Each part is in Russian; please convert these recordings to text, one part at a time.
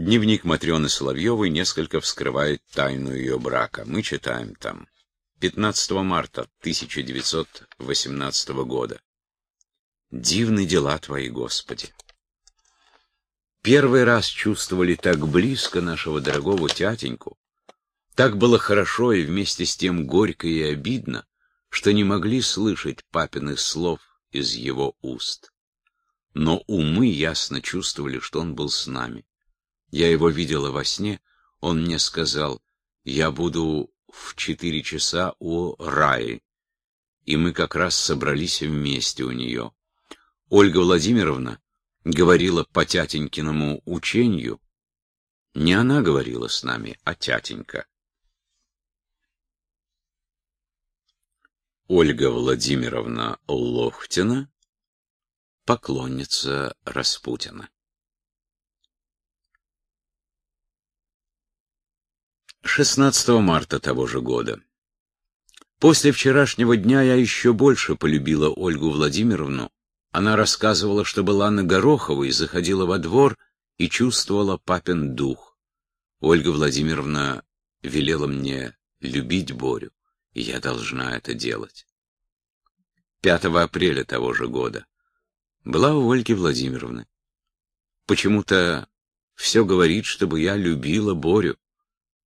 Дневник Матрены Соловьевой несколько вскрывает тайну ее брака. Мы читаем там. 15 марта 1918 года. Дивны дела Твои, Господи. Первый раз чувствовали так близко нашего дорогого тятеньку. Так было хорошо и вместе с тем горько и обидно, что не могли слышать папиных слов из его уст. Но умы ясно чувствовали, что он был с нами. Я его видела во сне, он мне сказал, я буду в четыре часа у Раи. И мы как раз собрались вместе у нее. Ольга Владимировна говорила по тятенькиному учению. Не она говорила с нами, а тятенька. Ольга Владимировна Лохтина, поклонница Распутина. 16 марта того же года. После вчерашнего дня я еще больше полюбила Ольгу Владимировну. Она рассказывала, что была на Гороховой, заходила во двор и чувствовала папин дух. Ольга Владимировна велела мне любить Борю, и я должна это делать. 5 апреля того же года была у Ольги Владимировны. Почему-то все говорит, чтобы я любила Борю.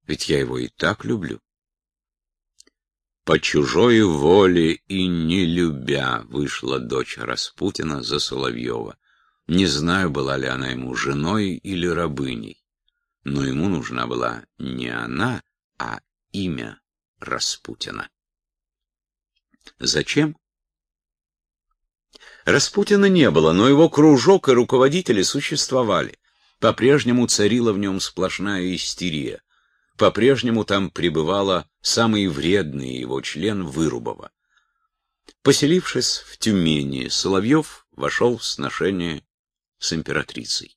Ведь я его и так люблю. По чужой воле и не любя вышла дочь Распутина за Соловьева. Не знаю, была ли она ему женой или рабыней, но ему нужна была не она, а имя Распутина. Зачем? Распутина не было, но его кружок и руководители существовали. По-прежнему царила в нем сплошная истерия по-прежнему там пребывала самый вредный его член Вырубова. Поселившись в Тюмени, Соловьев вошел в сношение с императрицей.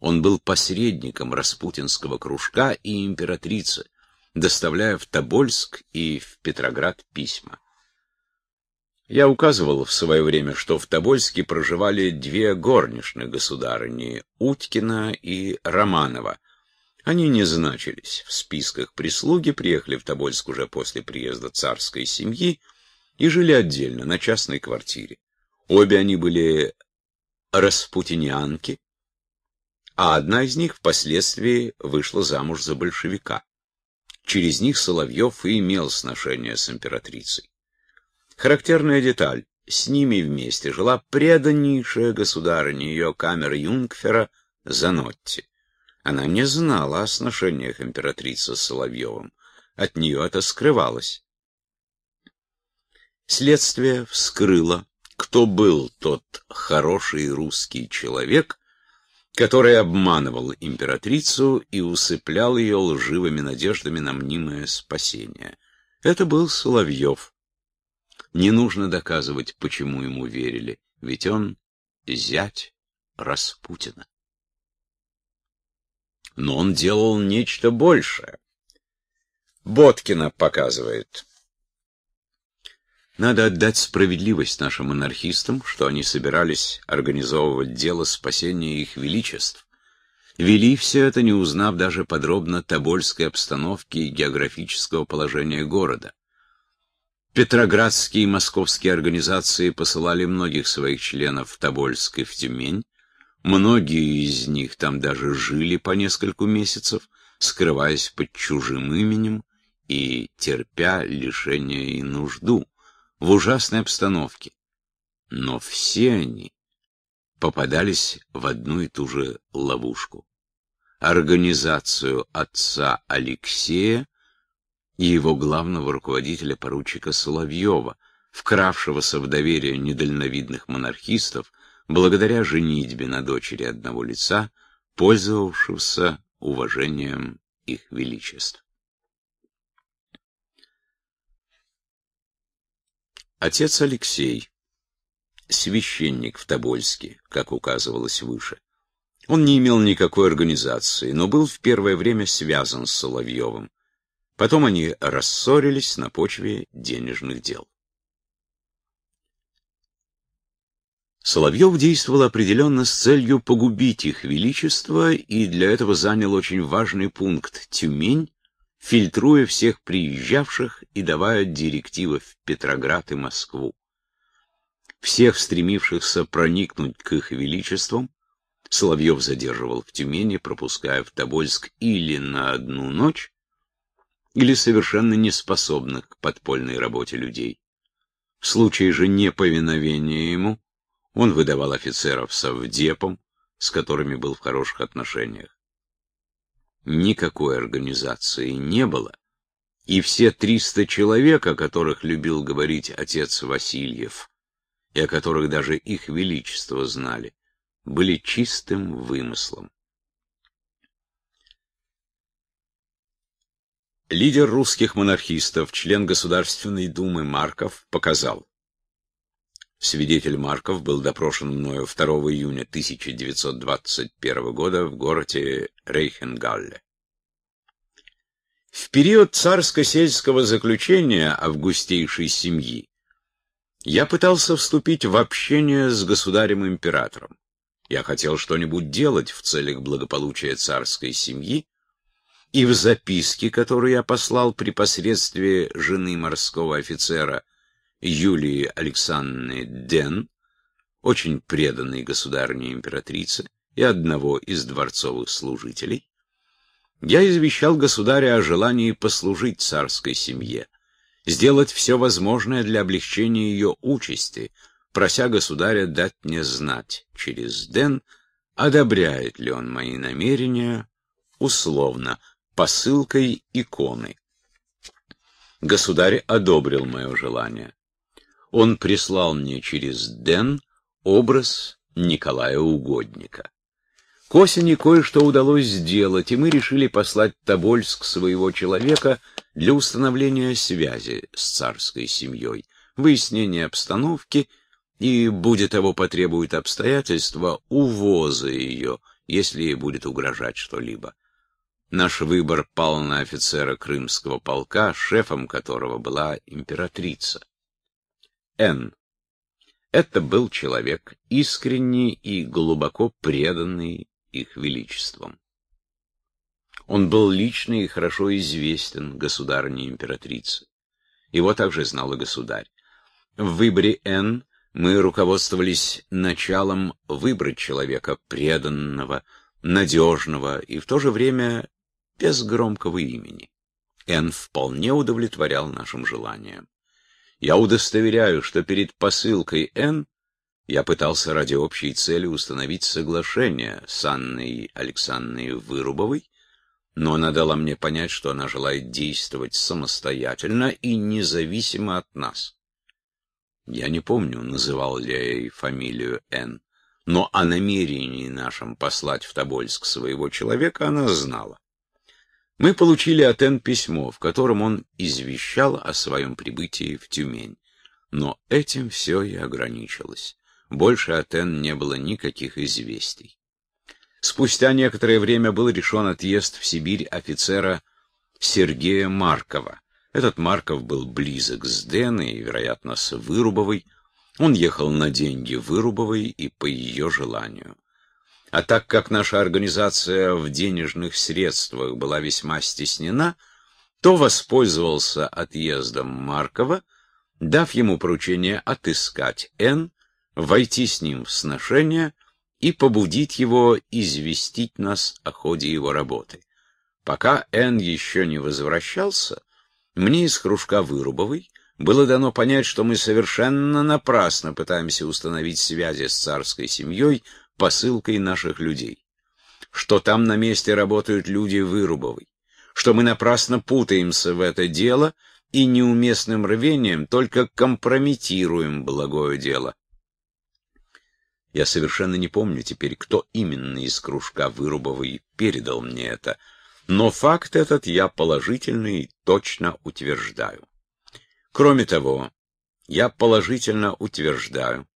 Он был посредником распутинского кружка и императрицы, доставляя в Тобольск и в Петроград письма. Я указывал в свое время, что в Тобольске проживали две горничных государыни, Уткина и Романова, они не значились в списках прислуги, приехали в Тобольск уже после приезда царской семьи и жили отдельно, на частной квартире. Обе они были распутинянки, а одна из них впоследствии вышла замуж за большевика. Через них Соловьев и имел сношение с императрицей. Характерная деталь. С ними вместе жила преданнейшая государыня ее камеры Юнгфера Занотти. Она не знала о сношениях императрицы с Соловьевым. От нее это скрывалось. Следствие вскрыло, кто был тот хороший русский человек, который обманывал императрицу и усыплял ее лживыми надеждами на мнимое спасение. Это был Соловьев. Не нужно доказывать, почему ему верили, ведь он зять Распутина но он делал нечто большее. Боткина показывает. Надо отдать справедливость нашим анархистам, что они собирались организовывать дело спасения их величеств. Вели все это, не узнав даже подробно тобольской обстановки и географического положения города. Петроградские и московские организации посылали многих своих членов в Тобольск и в Тюмень, Многие из них там даже жили по нескольку месяцев, скрываясь под чужим именем и терпя лишение и нужду в ужасной обстановке. Но все они попадались в одну и ту же ловушку. Организацию отца Алексея и его главного руководителя поручика Соловьева, вкравшегося в доверие недальновидных монархистов, благодаря женитьбе на дочери одного лица, пользовавшегося уважением их величеств. Отец Алексей, священник в Тобольске, как указывалось выше. Он не имел никакой организации, но был в первое время связан с Соловьевым. Потом они рассорились на почве денежных дел. Соловьев действовал определенно с целью погубить их величество и для этого занял очень важный пункт — Тюмень, фильтруя всех приезжавших и давая директивы в Петроград и Москву. Всех стремившихся проникнуть к их величествам Соловьев задерживал в Тюмени, пропуская в Тобольск или на одну ночь, или совершенно неспособных к подпольной работе людей. В случае же неповиновения ему он выдавал офицеров совдепом, с которыми был в хороших отношениях. Никакой организации не было, и все триста человек, о которых любил говорить отец Васильев, и о которых даже их величество знали, были чистым вымыслом. Лидер русских монархистов, член Государственной Думы Марков, показал, Свидетель Марков был допрошен мною 2 июня 1921 года в городе Рейхенгалле. В период царско-сельского заключения августейшей семьи я пытался вступить в общение с государем-императором. Я хотел что-нибудь делать в целях благополучия царской семьи, и в записке, которую я послал при посредстве жены морского офицера Юлии Александровны Ден, очень преданной государыне императрице и одного из дворцовых служителей, я извещал государя о желании послужить царской семье, сделать все возможное для облегчения ее участи, прося государя дать мне знать через Ден, одобряет ли он мои намерения, условно, посылкой иконы. Государь одобрил мое желание он прислал мне через Ден образ Николая Угодника. К осени кое-что удалось сделать, и мы решили послать в Тобольск своего человека для установления связи с царской семьей, выяснения обстановки и, будет того потребует обстоятельства, увоза ее, если ей будет угрожать что-либо. Наш выбор пал на офицера крымского полка, шефом которого была императрица. Н. Это был человек, искренний и глубоко преданный их величеством. Он был лично и хорошо известен государыне императрице. Его также знал и государь. В выборе Н мы руководствовались началом выбрать человека преданного, надежного и в то же время без громкого имени. Н вполне удовлетворял нашим желаниям. Я удостоверяю, что перед посылкой Н я пытался ради общей цели установить соглашение с Анной Александровной Вырубовой, но она дала мне понять, что она желает действовать самостоятельно и независимо от нас. Я не помню, называл ли я ей фамилию Н, но о намерении нашем послать в Тобольск своего человека она знала. Мы получили от Н письмо, в котором он извещал о своем прибытии в Тюмень. Но этим все и ограничилось. Больше от Н не было никаких известий. Спустя некоторое время был решен отъезд в Сибирь офицера Сергея Маркова. Этот Марков был близок с Деной и, вероятно, с Вырубовой. Он ехал на деньги Вырубовой и по ее желанию. А так как наша организация в денежных средствах была весьма стеснена, то воспользовался отъездом Маркова, дав ему поручение отыскать Н, войти с ним в сношение и побудить его известить нас о ходе его работы. Пока Н еще не возвращался, мне из кружка Вырубовой было дано понять, что мы совершенно напрасно пытаемся установить связи с царской семьей, посылкой наших людей. Что там на месте работают люди Вырубовой. Что мы напрасно путаемся в это дело и неуместным рвением только компрометируем благое дело. Я совершенно не помню теперь, кто именно из кружка Вырубовой передал мне это, но факт этот я положительно и точно утверждаю. Кроме того, я положительно утверждаю,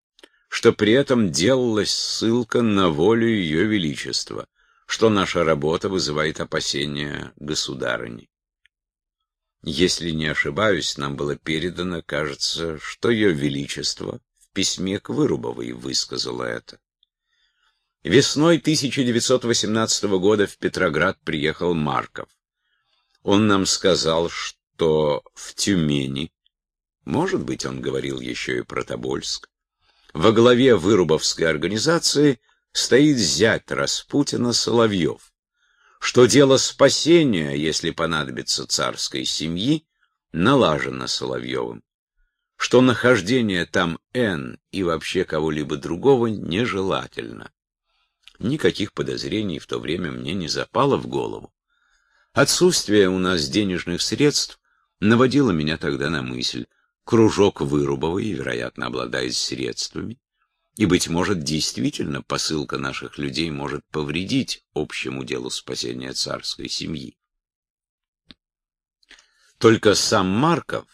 что при этом делалась ссылка на волю Ее Величества, что наша работа вызывает опасения государыни. Если не ошибаюсь, нам было передано, кажется, что Ее Величество в письме к Вырубовой высказала это. Весной 1918 года в Петроград приехал Марков. Он нам сказал, что в Тюмени, может быть, он говорил еще и про Тобольск, во главе Вырубовской организации стоит зять Распутина Соловьев, что дело спасения, если понадобится царской семьи, налажено Соловьевым, что нахождение там Н и вообще кого-либо другого нежелательно. Никаких подозрений в то время мне не запало в голову. Отсутствие у нас денежных средств наводило меня тогда на мысль, кружок Вырубовой, вероятно, обладает средствами, и, быть может, действительно посылка наших людей может повредить общему делу спасения царской семьи. Только сам Марков,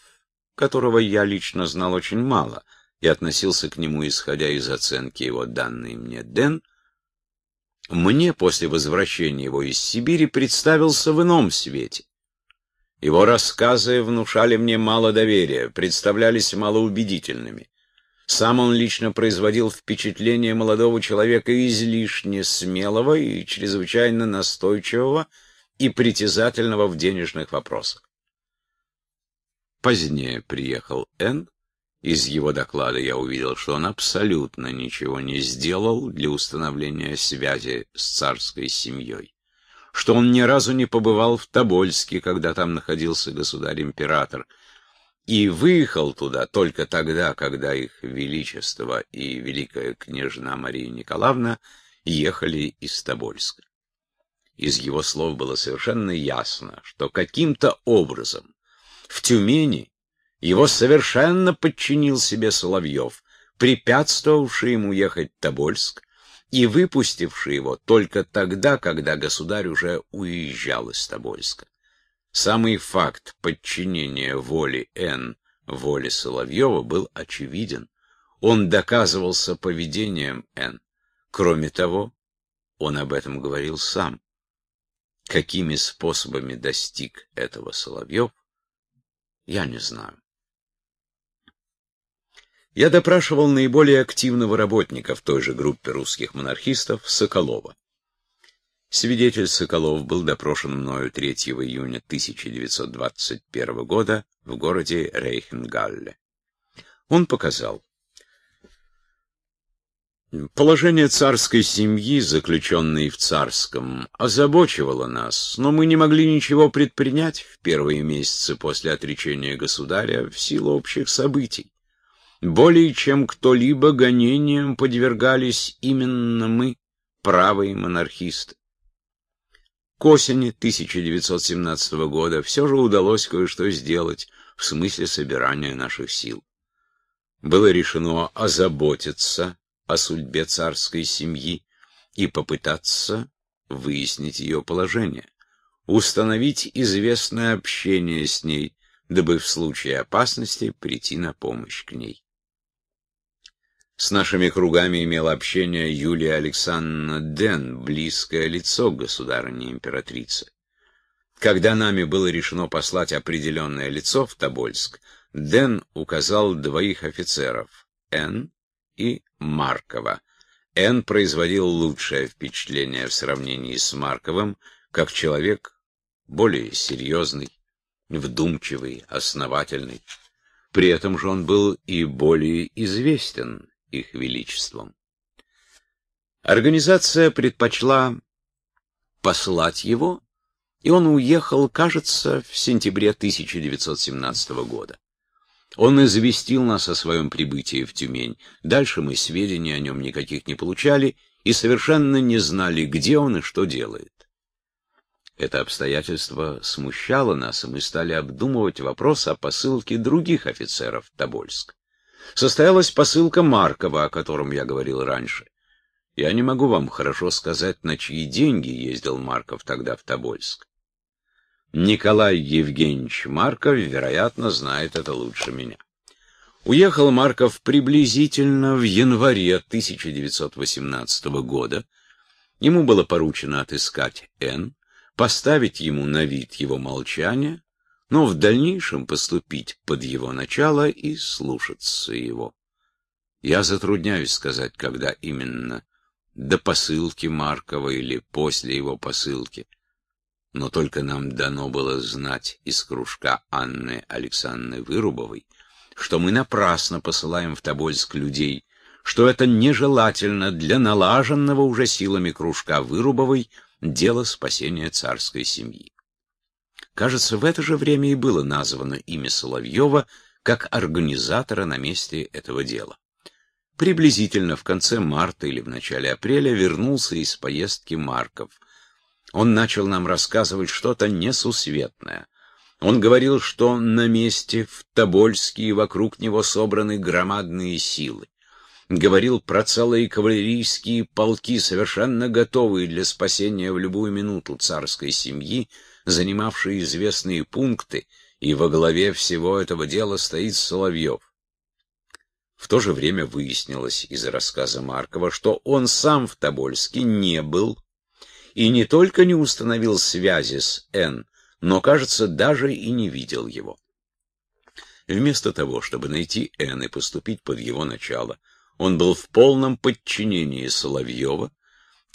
которого я лично знал очень мало и относился к нему, исходя из оценки его данной мне Дэн, мне после возвращения его из Сибири представился в ином свете. Его рассказы внушали мне мало доверия, представлялись малоубедительными. Сам он лично производил впечатление молодого человека излишне смелого и чрезвычайно настойчивого и притязательного в денежных вопросах. Позднее приехал Н. Из его доклада я увидел, что он абсолютно ничего не сделал для установления связи с царской семьей, что он ни разу не побывал в Тобольске, когда там находился государь-император, и выехал туда только тогда, когда их величество и великая княжна Мария Николаевна ехали из Тобольска. Из его слов было совершенно ясно, что каким-то образом в Тюмени его совершенно подчинил себе Соловьев, препятствовавший ему ехать в Тобольск и выпустивший его только тогда, когда государь уже уезжал из Тобольска. Самый факт подчинения воли Н. воле Соловьева был очевиден. Он доказывался поведением Н. Кроме того, он об этом говорил сам. Какими способами достиг этого Соловьев, я не знаю. Я допрашивал наиболее активного работника в той же группе русских монархистов Соколова. Свидетель Соколов был допрошен мною 3 июня 1921 года в городе Рейхенгалле. Он показал, Положение царской семьи, заключенной в царском, озабочивало нас, но мы не могли ничего предпринять в первые месяцы после отречения государя в силу общих событий. Более чем кто-либо гонениям подвергались именно мы, правые монархисты. К осени 1917 года все же удалось кое-что сделать в смысле собирания наших сил. Было решено озаботиться о судьбе царской семьи и попытаться выяснить ее положение, установить известное общение с ней, дабы в случае опасности прийти на помощь к ней. С нашими кругами имела общение Юлия Александровна Ден, близкое лицо государыни императрицы. Когда нами было решено послать определенное лицо в Тобольск, Ден указал двоих офицеров, Н и Маркова. Н производил лучшее впечатление в сравнении с Марковым, как человек более серьезный, вдумчивый, основательный. При этом же он был и более известен их величеством. Организация предпочла послать его, и он уехал, кажется, в сентябре 1917 года. Он известил нас о своем прибытии в Тюмень. Дальше мы сведений о нем никаких не получали и совершенно не знали, где он и что делает. Это обстоятельство смущало нас, и мы стали обдумывать вопрос о посылке других офицеров в Тобольск. Состоялась посылка Маркова, о котором я говорил раньше. Я не могу вам хорошо сказать, на чьи деньги ездил Марков тогда в Тобольск. Николай Евгеньевич Марков, вероятно, знает это лучше меня. Уехал Марков приблизительно в январе 1918 года. Ему было поручено отыскать Н, поставить ему на вид его молчание, но в дальнейшем поступить под его начало и слушаться его. Я затрудняюсь сказать, когда именно, до посылки Маркова или после его посылки. Но только нам дано было знать из кружка Анны Александровны Вырубовой, что мы напрасно посылаем в Тобольск людей, что это нежелательно для налаженного уже силами кружка Вырубовой дело спасения царской семьи. Кажется, в это же время и было названо имя Соловьева как организатора на месте этого дела. Приблизительно в конце марта или в начале апреля вернулся из поездки Марков. Он начал нам рассказывать что-то несусветное. Он говорил, что на месте в Тобольске и вокруг него собраны громадные силы. Говорил про целые кавалерийские полки, совершенно готовые для спасения в любую минуту царской семьи, занимавшие известные пункты, и во главе всего этого дела стоит Соловьев. В то же время выяснилось из рассказа Маркова, что он сам в Тобольске не был и не только не установил связи с Н, но, кажется, даже и не видел его. Вместо того, чтобы найти Н и поступить под его начало, он был в полном подчинении Соловьева,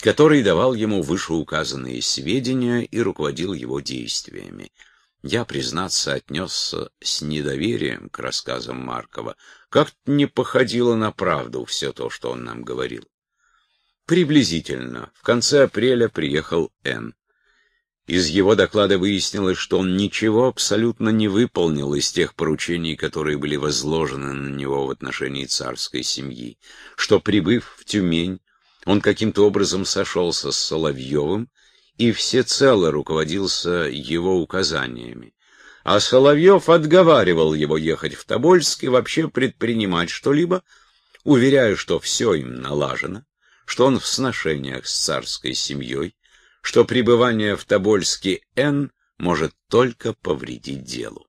который давал ему вышеуказанные сведения и руководил его действиями. Я, признаться, отнесся с недоверием к рассказам Маркова. Как-то не походило на правду все то, что он нам говорил. Приблизительно. В конце апреля приехал Н. Из его доклада выяснилось, что он ничего абсолютно не выполнил из тех поручений, которые были возложены на него в отношении царской семьи, что, прибыв в Тюмень, он каким-то образом сошелся с Соловьевым и всецело руководился его указаниями. А Соловьев отговаривал его ехать в Тобольск и вообще предпринимать что-либо, уверяя, что все им налажено, что он в сношениях с царской семьей, что пребывание в Тобольске Н может только повредить делу.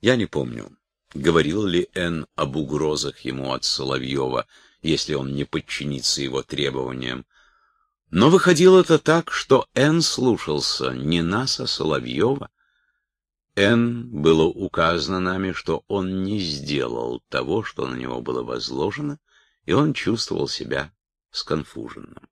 Я не помню, говорил ли Н об угрозах ему от Соловьева, если он не подчинится его требованиям, но выходило это так, что Н слушался не нас, а Соловьева. Н было указано нами, что он не сделал того, что на него было возложено, и он чувствовал себя сконфуженным.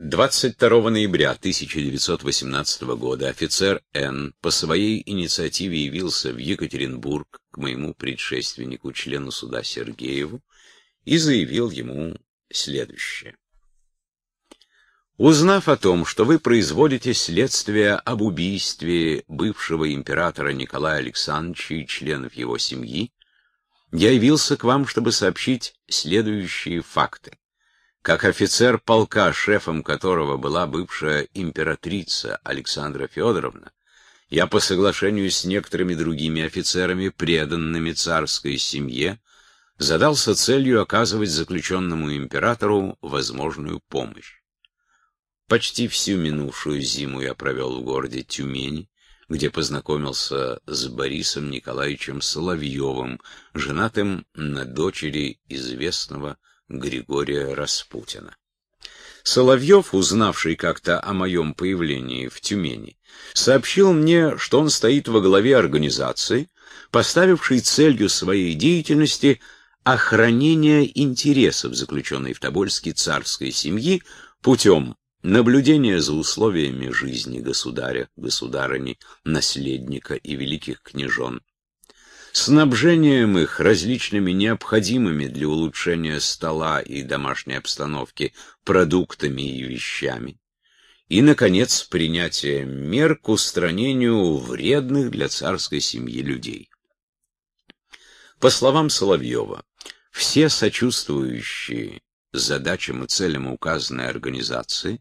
22 ноября 1918 года офицер Н. по своей инициативе явился в Екатеринбург к моему предшественнику, члену суда Сергееву, и заявил ему следующее. Узнав о том, что вы производите следствие об убийстве бывшего императора Николая Александровича и членов его семьи, я явился к вам, чтобы сообщить следующие факты. Как офицер полка, шефом которого была бывшая императрица Александра Федоровна, я по соглашению с некоторыми другими офицерами, преданными царской семье, задался целью оказывать заключенному императору возможную помощь. Почти всю минувшую зиму я провел в городе Тюмень, где познакомился с Борисом Николаевичем Соловьевым, женатым на дочери известного Григория Распутина. Соловьев, узнавший как-то о моем появлении в Тюмени, сообщил мне, что он стоит во главе организации, поставившей целью своей деятельности охранение интересов заключенной в Тобольске царской семьи путем наблюдения за условиями жизни государя, государыни, наследника и великих княжон, снабжением их различными необходимыми для улучшения стола и домашней обстановки продуктами и вещами, и, наконец, принятие мер к устранению вредных для царской семьи людей. По словам Соловьева, все сочувствующие задачам и целям указанной организации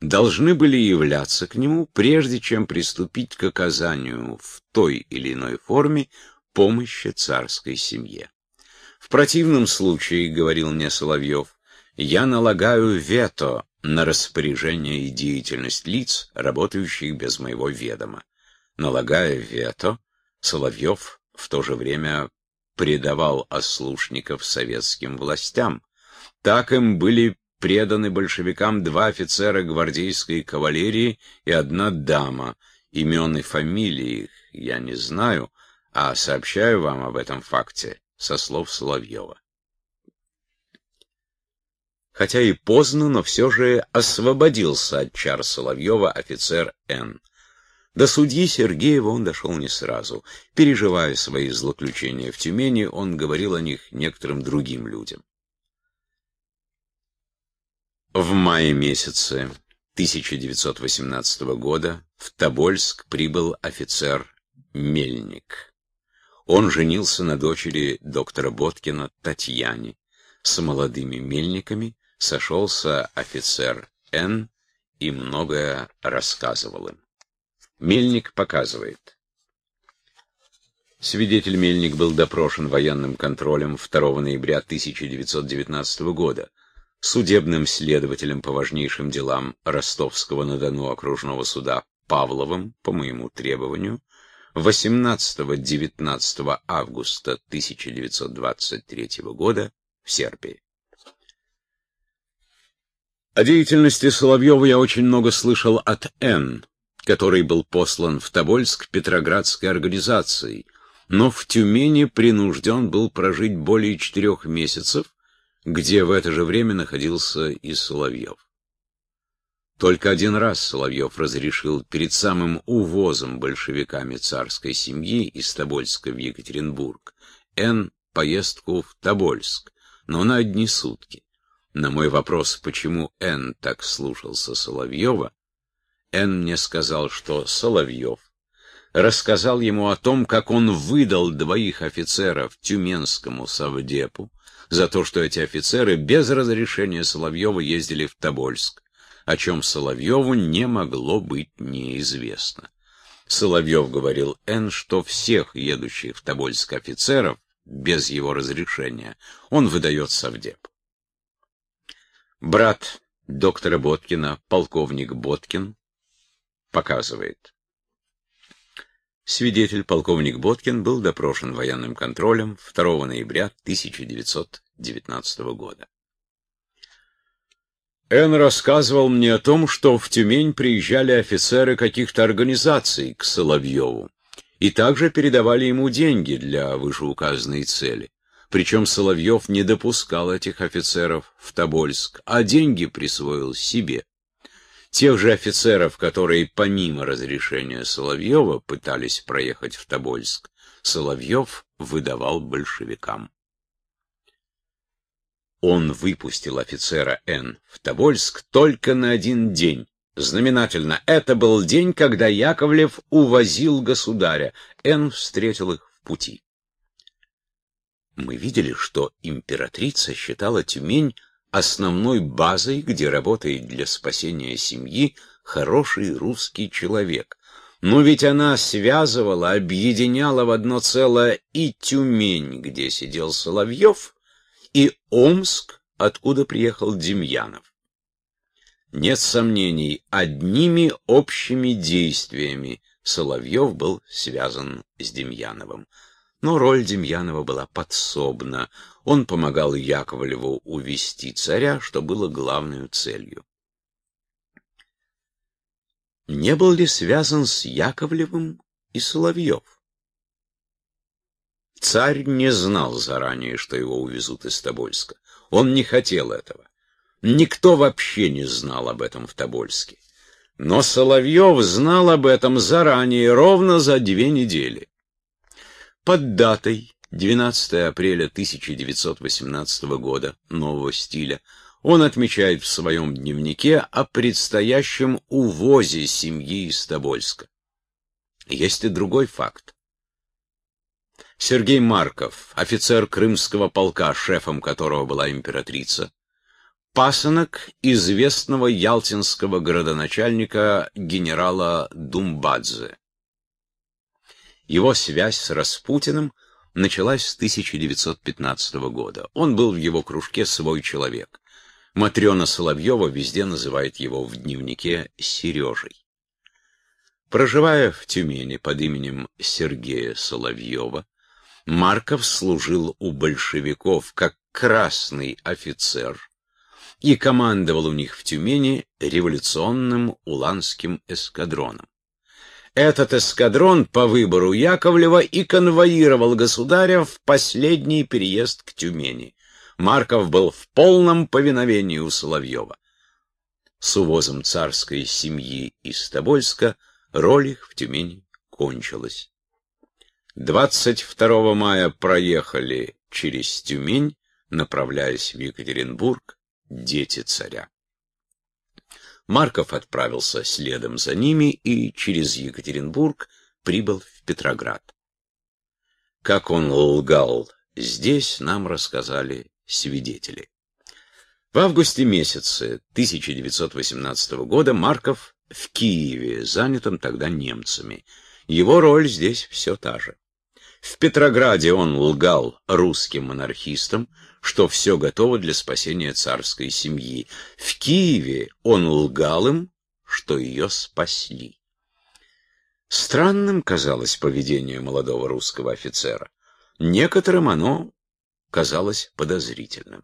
должны были являться к нему, прежде чем приступить к оказанию в той или иной форме помощи царской семье. В противном случае, говорил мне Соловьев, я налагаю вето на распоряжение и деятельность лиц, работающих без моего ведома. Налагая вето, Соловьев в то же время предавал ослушников советским властям. Так им были преданы большевикам два офицера гвардейской кавалерии и одна дама. Имен и фамилии их я не знаю, а сообщаю вам об этом факте со слов Соловьева. Хотя и поздно, но все же освободился от чар Соловьева офицер Н. До судьи Сергеева он дошел не сразу. Переживая свои злоключения в Тюмени, он говорил о них некоторым другим людям. В мае месяце 1918 года в Тобольск прибыл офицер Мельник. Он женился на дочери доктора Боткина Татьяне. С молодыми мельниками сошелся офицер Н. и многое рассказывал им. Мельник показывает. Свидетель Мельник был допрошен военным контролем 2 ноября 1919 года, судебным следователем по важнейшим делам Ростовского-на-Дону окружного суда Павловым, по моему требованию, 18-19 августа 1923 года в Сербии. О деятельности Соловьева я очень много слышал от Н который был послан в Тобольск Петроградской организацией, но в Тюмени принужден был прожить более четырех месяцев, где в это же время находился и Соловьев. Только один раз Соловьев разрешил перед самым увозом большевиками царской семьи из Тобольска в Екатеринбург Н. поездку в Тобольск, но на одни сутки. На мой вопрос, почему Н. так слушался Соловьева, Н. мне сказал, что Соловьев рассказал ему о том, как он выдал двоих офицеров Тюменскому совдепу за то, что эти офицеры без разрешения Соловьева ездили в Тобольск, о чем Соловьеву не могло быть неизвестно. Соловьев говорил Н., что всех едущих в Тобольск офицеров без его разрешения он выдает совдеп. Брат доктора Боткина, полковник Боткин, показывает. Свидетель полковник Боткин был допрошен военным контролем 2 ноября 1919 года. Н. рассказывал мне о том, что в Тюмень приезжали офицеры каких-то организаций к Соловьеву и также передавали ему деньги для вышеуказанной цели. Причем Соловьев не допускал этих офицеров в Тобольск, а деньги присвоил себе. Тех же офицеров, которые помимо разрешения Соловьева пытались проехать в Тобольск, Соловьев выдавал большевикам. Он выпустил офицера Н. в Тобольск только на один день. Знаменательно, это был день, когда Яковлев увозил государя. Н. встретил их в пути. Мы видели, что императрица считала Тюмень основной базой, где работает для спасения семьи хороший русский человек. Но ведь она связывала, объединяла в одно целое и Тюмень, где сидел Соловьев, и Омск, откуда приехал Демьянов. Нет сомнений, одними общими действиями Соловьев был связан с Демьяновым. Но роль Демьянова была подсобна. Он помогал Яковлеву увести царя, что было главной целью. Не был ли связан с Яковлевым и Соловьев? Царь не знал заранее, что его увезут из Тобольска. Он не хотел этого. Никто вообще не знал об этом в Тобольске. Но Соловьев знал об этом заранее, ровно за две недели. Под датой 12 апреля 1918 года нового стиля он отмечает в своем дневнике о предстоящем увозе семьи из Тобольска. Есть и другой факт. Сергей Марков, офицер крымского полка, шефом которого была императрица, пасынок известного ялтинского городоначальника генерала Думбадзе. Его связь с Распутиным началась с 1915 года. Он был в его кружке свой человек. Матрена Соловьева везде называет его в дневнике Сережей. Проживая в Тюмени под именем Сергея Соловьева, Марков служил у большевиков как красный офицер и командовал у них в Тюмени революционным уланским эскадроном. Этот эскадрон по выбору Яковлева и конвоировал государя в последний переезд к Тюмени. Марков был в полном повиновении у Соловьева. С увозом царской семьи из Тобольска роль их в Тюмени кончилась. 22 мая проехали через Тюмень, направляясь в Екатеринбург, дети царя. Марков отправился следом за ними и через Екатеринбург прибыл в Петроград. Как он лгал здесь, нам рассказали свидетели. В августе месяце 1918 года Марков в Киеве, занятом тогда немцами. Его роль здесь все та же. В Петрограде он лгал русским монархистам, что все готово для спасения царской семьи. В Киеве он лгал им, что ее спасли. Странным казалось поведение молодого русского офицера. Некоторым оно казалось подозрительным.